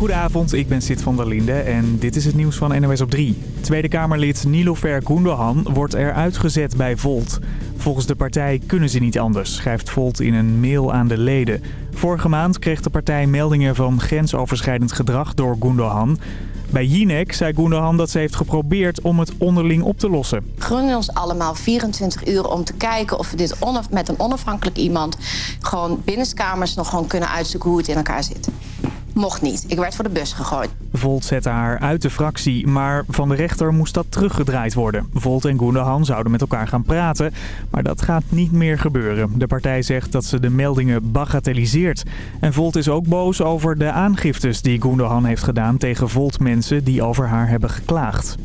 Goedenavond, ik ben Sid van der Linde en dit is het nieuws van NOS op 3. Tweede Kamerlid Nilofer Gundogan wordt eruit gezet bij Volt. Volgens de partij kunnen ze niet anders, schrijft Volt in een mail aan de leden. Vorige maand kreeg de partij meldingen van grensoverschrijdend gedrag door Gundogan. Bij Jinek zei Gundogan dat ze heeft geprobeerd om het onderling op te lossen. Gun ons allemaal 24 uur om te kijken of we dit met een onafhankelijk iemand... gewoon binnenskamers nog gewoon kunnen uitzoeken hoe het in elkaar zit. Mocht niet. Ik werd voor de bus gegooid. Volt zette haar uit de fractie, maar van de rechter moest dat teruggedraaid worden. Volt en Gundogan zouden met elkaar gaan praten, maar dat gaat niet meer gebeuren. De partij zegt dat ze de meldingen bagatelliseert. En Volt is ook boos over de aangiftes die Gundogan heeft gedaan tegen Volt-mensen die over haar hebben geklaagd.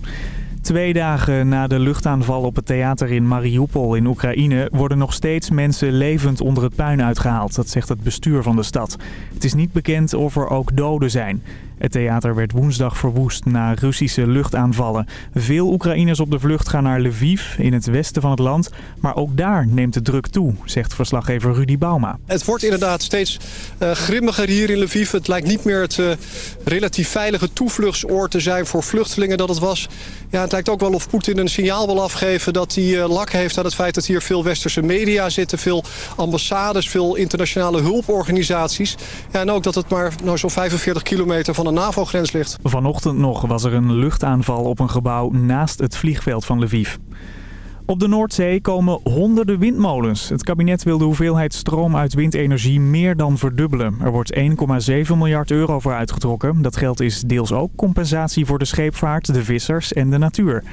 Twee dagen na de luchtaanval op het theater in Mariupol in Oekraïne... worden nog steeds mensen levend onder het puin uitgehaald. Dat zegt het bestuur van de stad. Het is niet bekend of er ook doden zijn. Het theater werd woensdag verwoest na Russische luchtaanvallen. Veel Oekraïners op de vlucht gaan naar Lviv in het westen van het land. Maar ook daar neemt de druk toe, zegt verslaggever Rudy Bauma. Het wordt inderdaad steeds uh, grimmiger hier in Lviv. Het lijkt niet meer het uh, relatief veilige toevluchtsoord te zijn voor vluchtelingen dat het was. Ja, het lijkt ook wel of Poetin een signaal wil afgeven dat hij uh, lak heeft aan het feit dat hier veel westerse media zitten. Veel ambassades, veel internationale hulporganisaties. Ja, en ook dat het maar nou, zo'n 45 kilometer van de NAVO-grens ligt. Vanochtend nog was er een luchtaanval op een gebouw naast het vliegveld van Lviv. Op de Noordzee komen honderden windmolens. Het kabinet wil de hoeveelheid stroom uit windenergie meer dan verdubbelen. Er wordt 1,7 miljard euro voor uitgetrokken. Dat geld is deels ook compensatie voor de scheepvaart, de vissers en de natuur.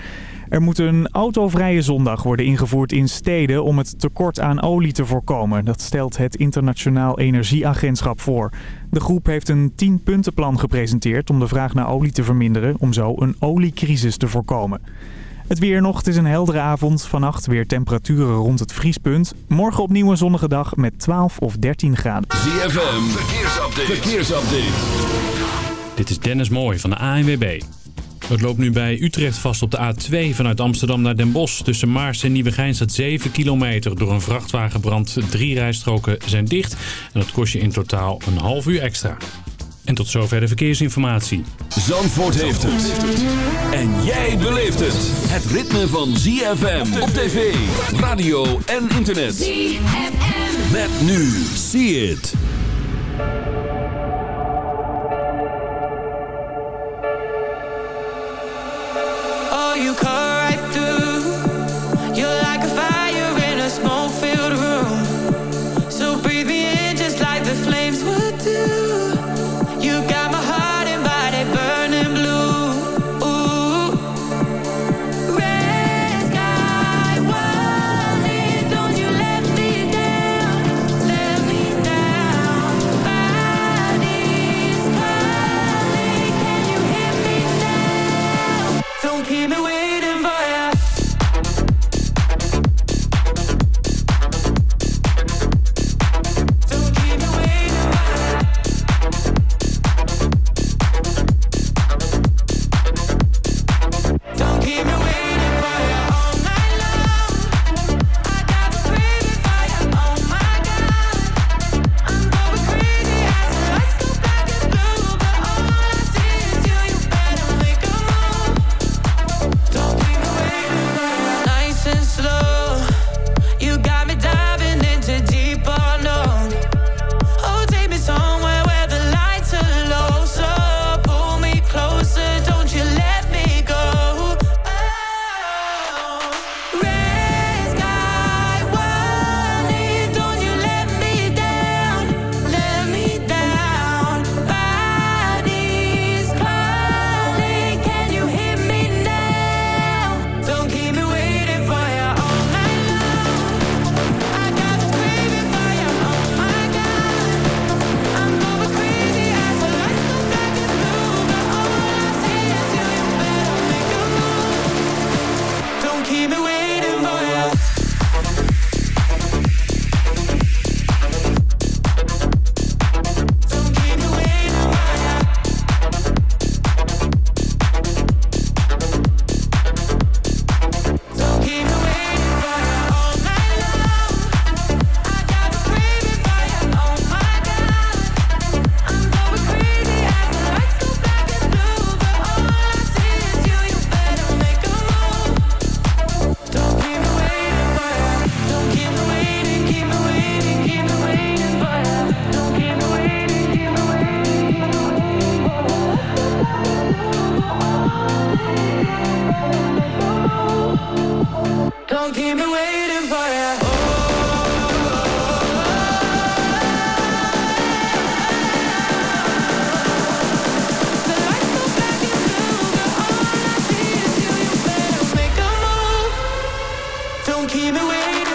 Er moet een autovrije zondag worden ingevoerd in steden om het tekort aan olie te voorkomen. Dat stelt het Internationaal Energieagentschap voor. De groep heeft een 10-puntenplan gepresenteerd om de vraag naar olie te verminderen... om zo een oliecrisis te voorkomen. Het weer nog, het is een heldere avond. Vannacht weer temperaturen rond het vriespunt. Morgen opnieuw een zonnige dag met 12 of 13 graden. ZFM, verkeersupdate. verkeersupdate. Dit is Dennis Mooij van de ANWB. Het loopt nu bij Utrecht vast op de A2 vanuit Amsterdam naar Den Bosch. Tussen Maars en Nieuwegein staat 7 kilometer. Door een vrachtwagenbrand drie rijstroken zijn dicht. En dat kost je in totaal een half uur extra. En tot zover de verkeersinformatie. Zandvoort heeft het. En jij beleeft het. Het ritme van ZFM op tv, radio en internet. ZFM. Met nu. See it. don't keep me waiting.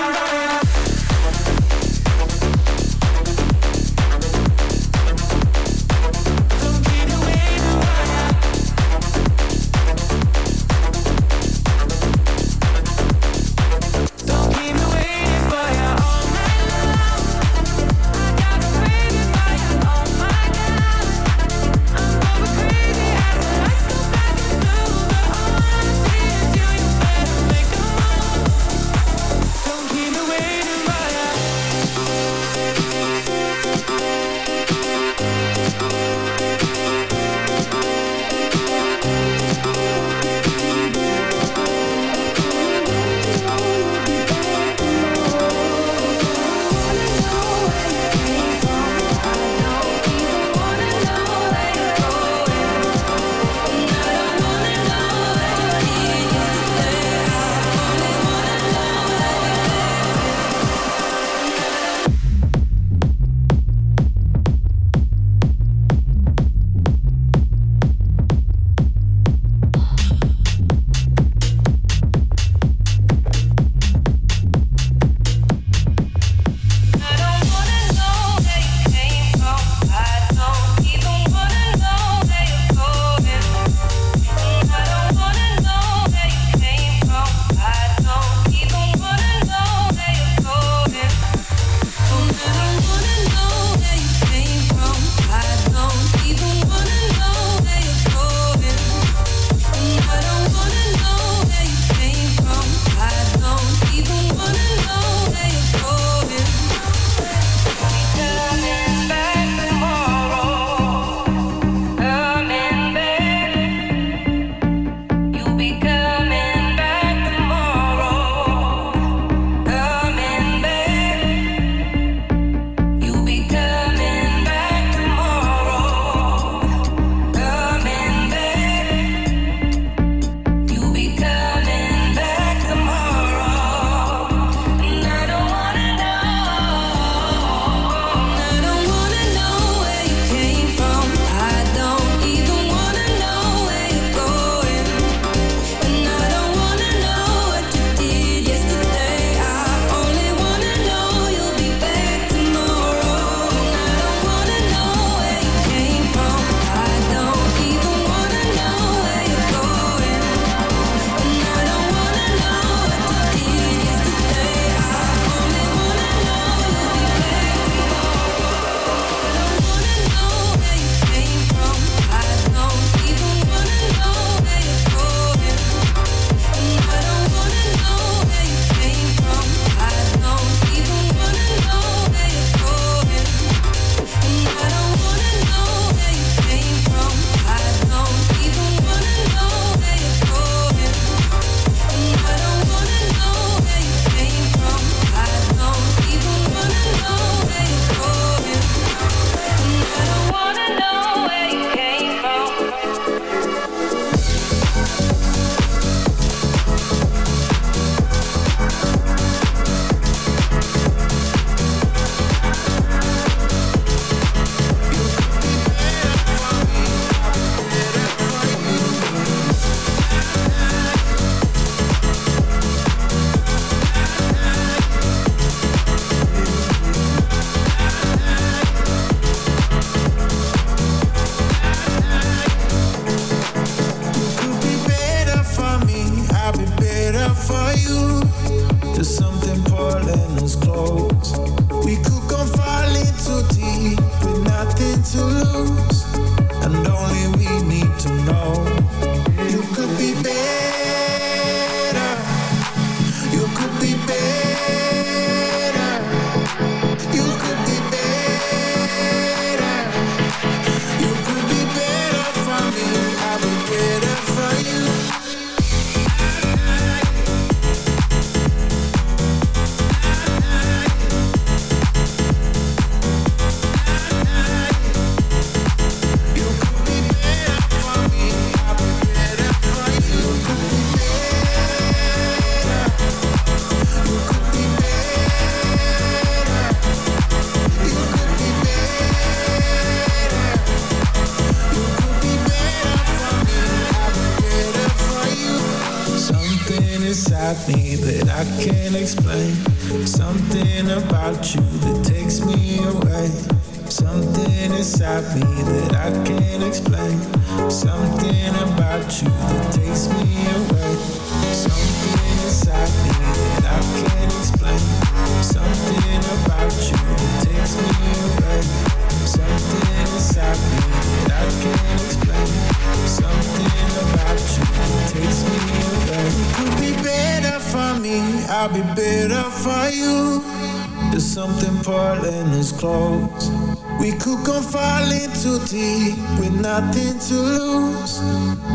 with nothing to lose,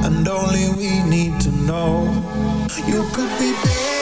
and only we need to know. You could be bad.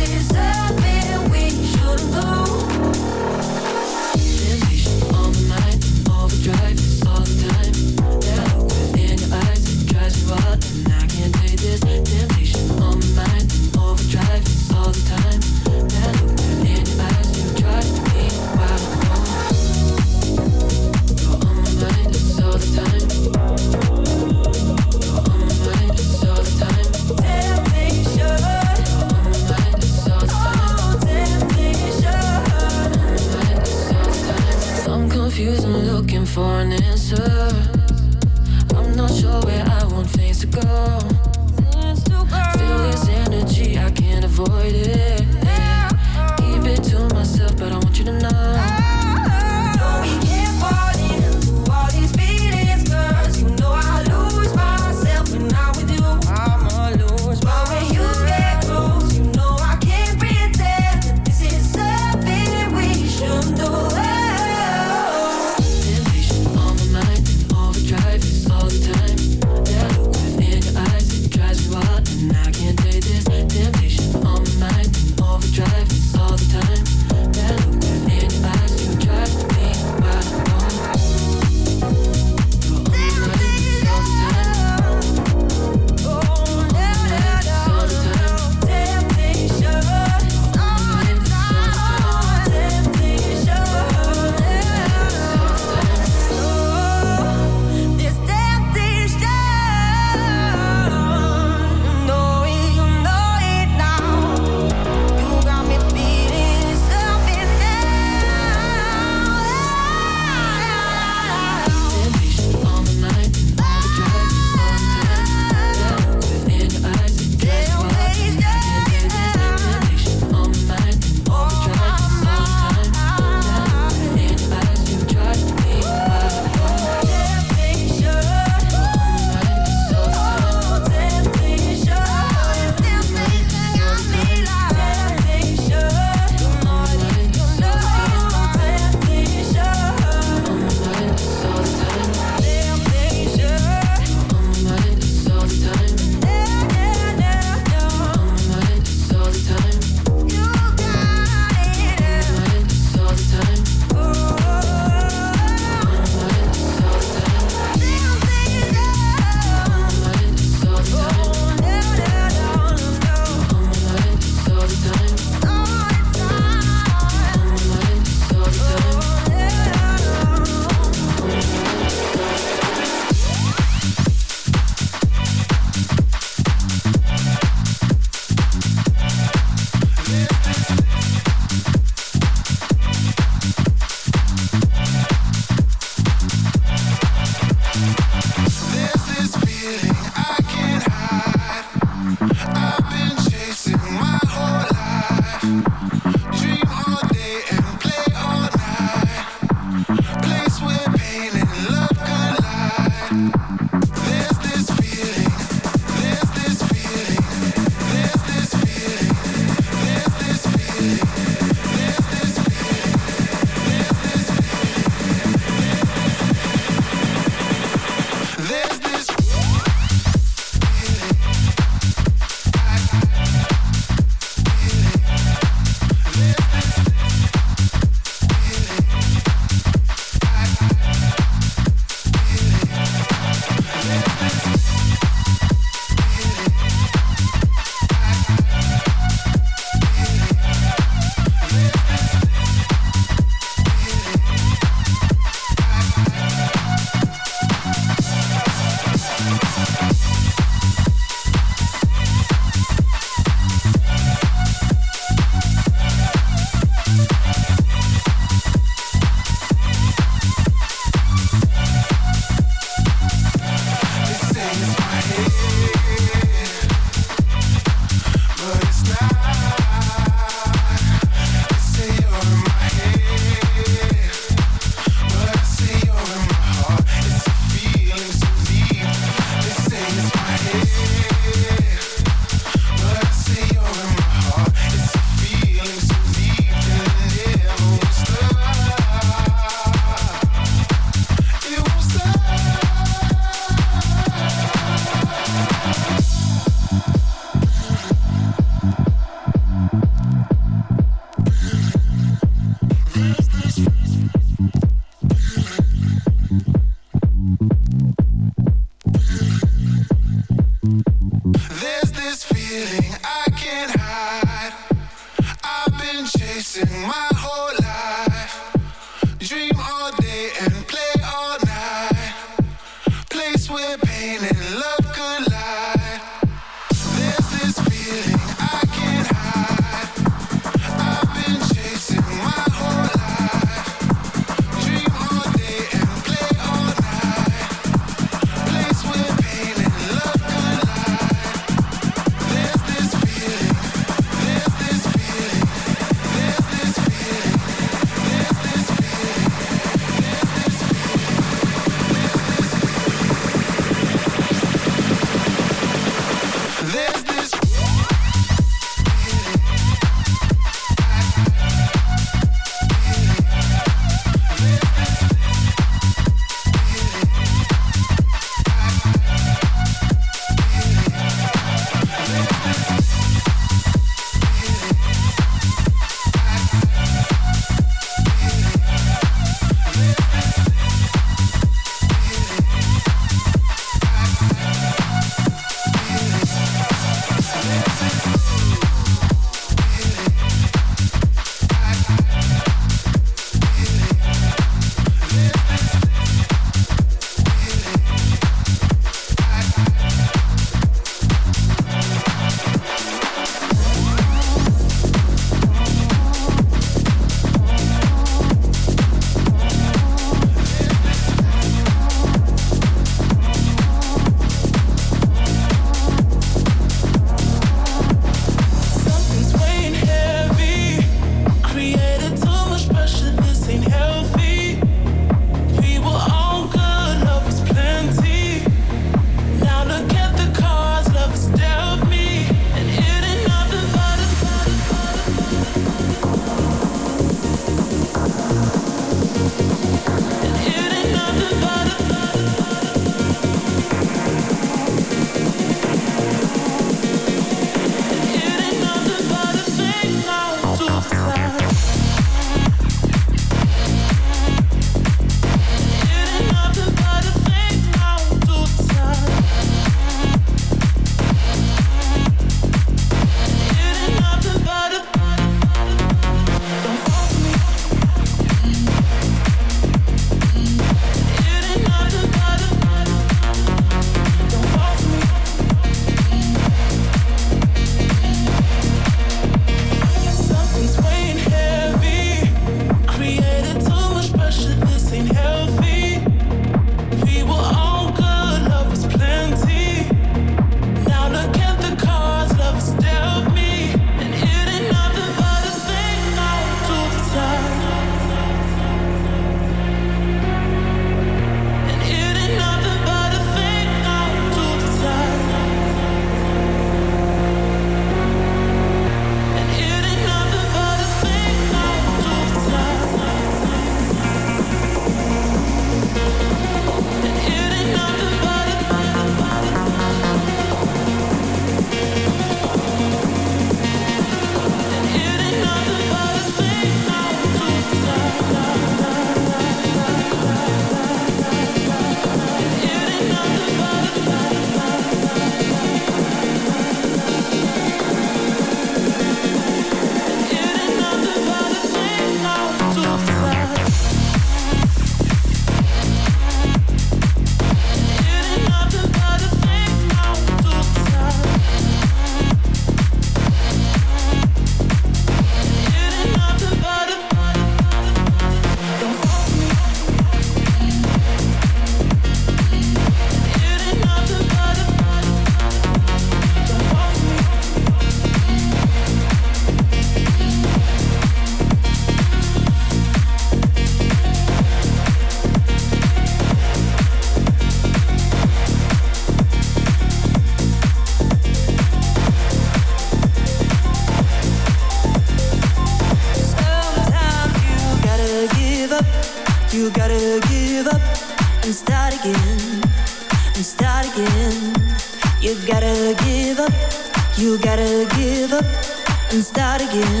Again,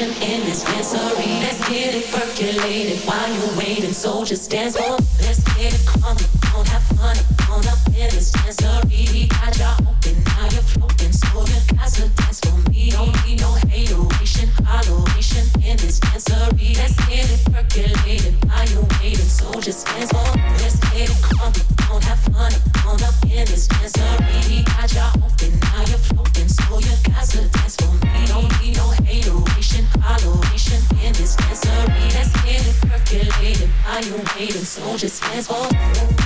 holleration in this dancery. Let's get it percolated while you're waiting. So just dance for. Let's get it on, on, have fun, on up in this dancery. Got ya open, now you're floating, so you got to dance for me. Don't need no hateration, holleration in this dancery. Let's get it percolated while you're waiting. So just dance for. Let's get it on, just dance for.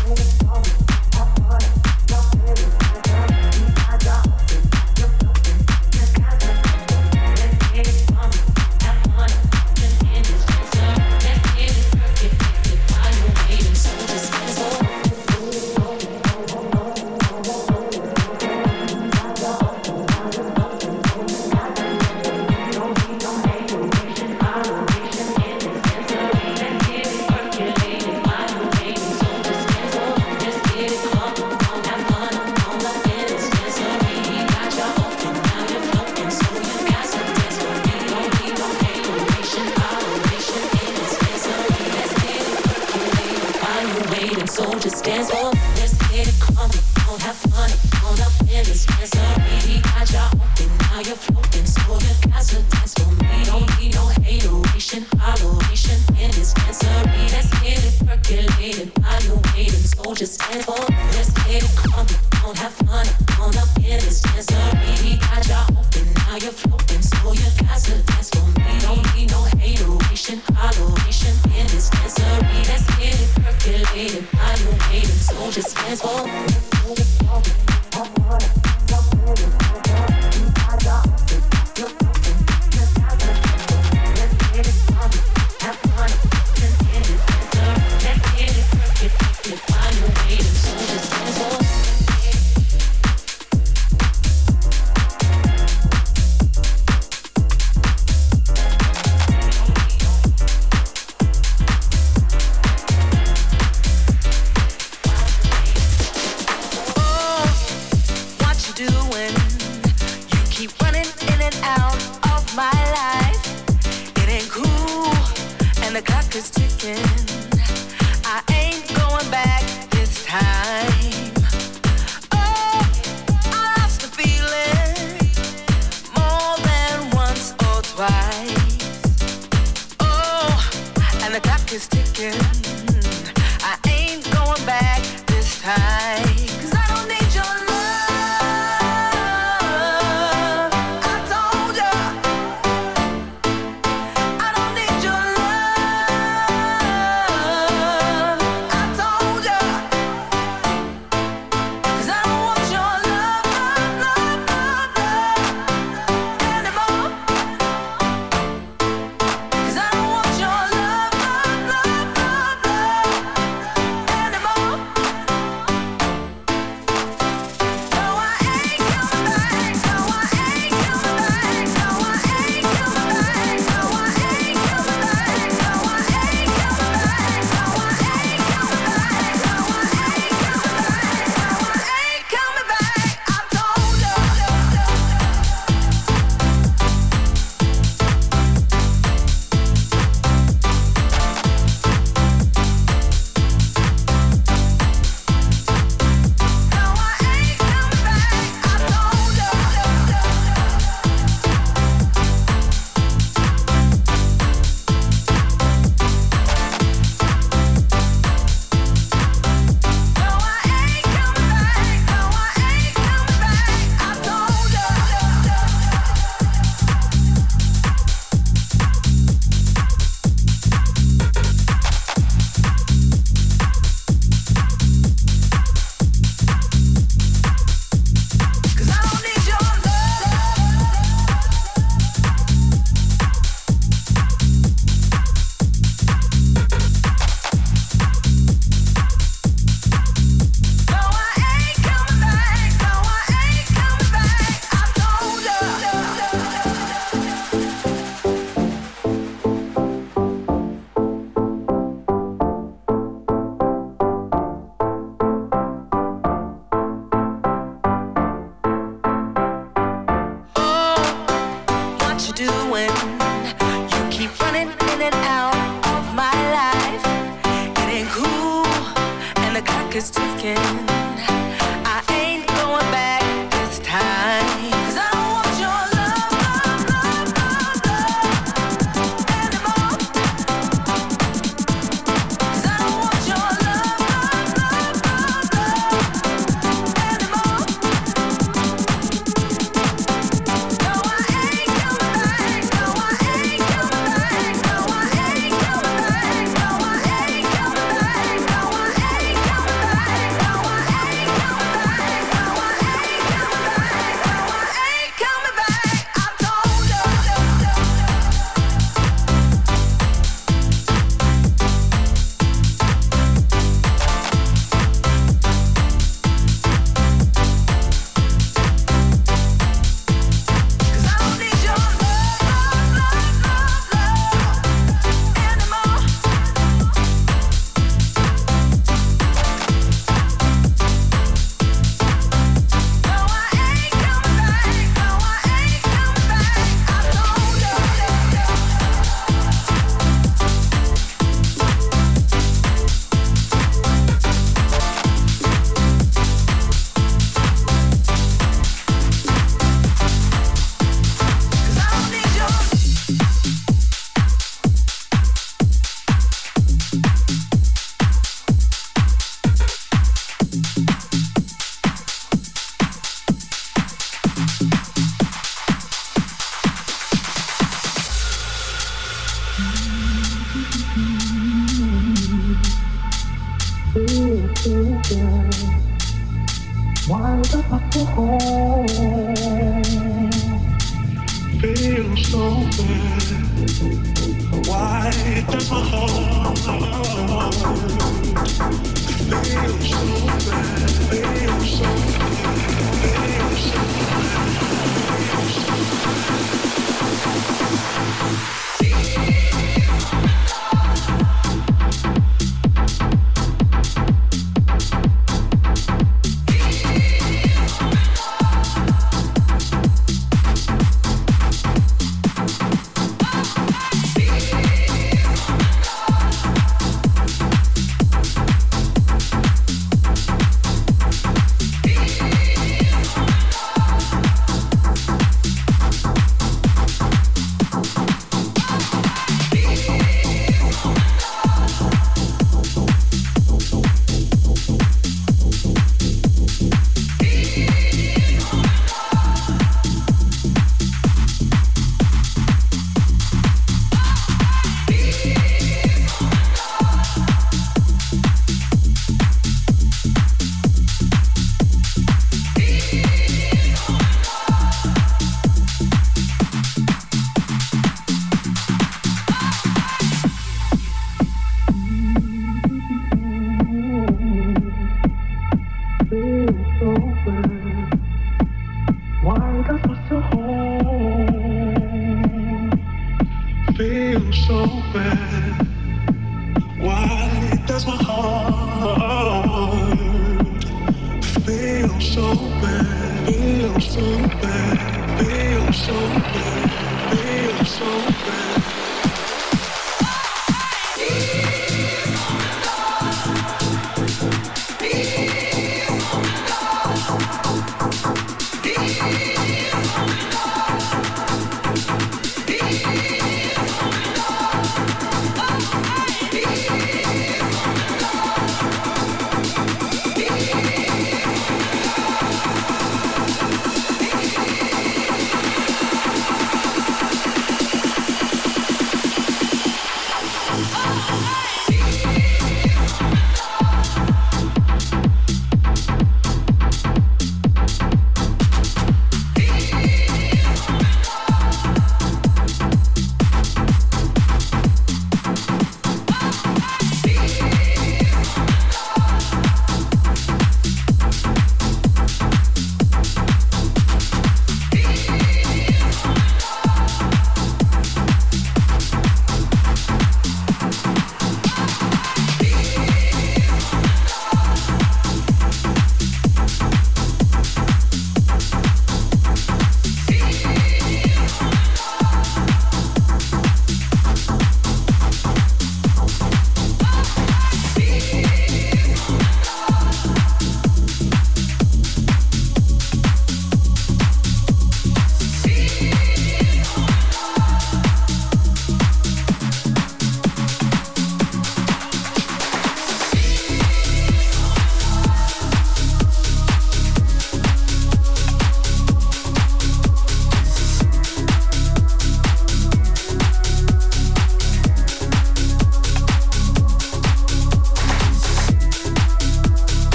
Percolated while you're waiting. So just dance for. Let's get it on, on, have fun, on up in this dancery. Got ya open, now you're floating. So you got to dance for me. Don't need no hateration, holleration in this dancery. Let's get it percolated while you're waiting. So just dance for.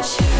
you